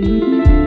Música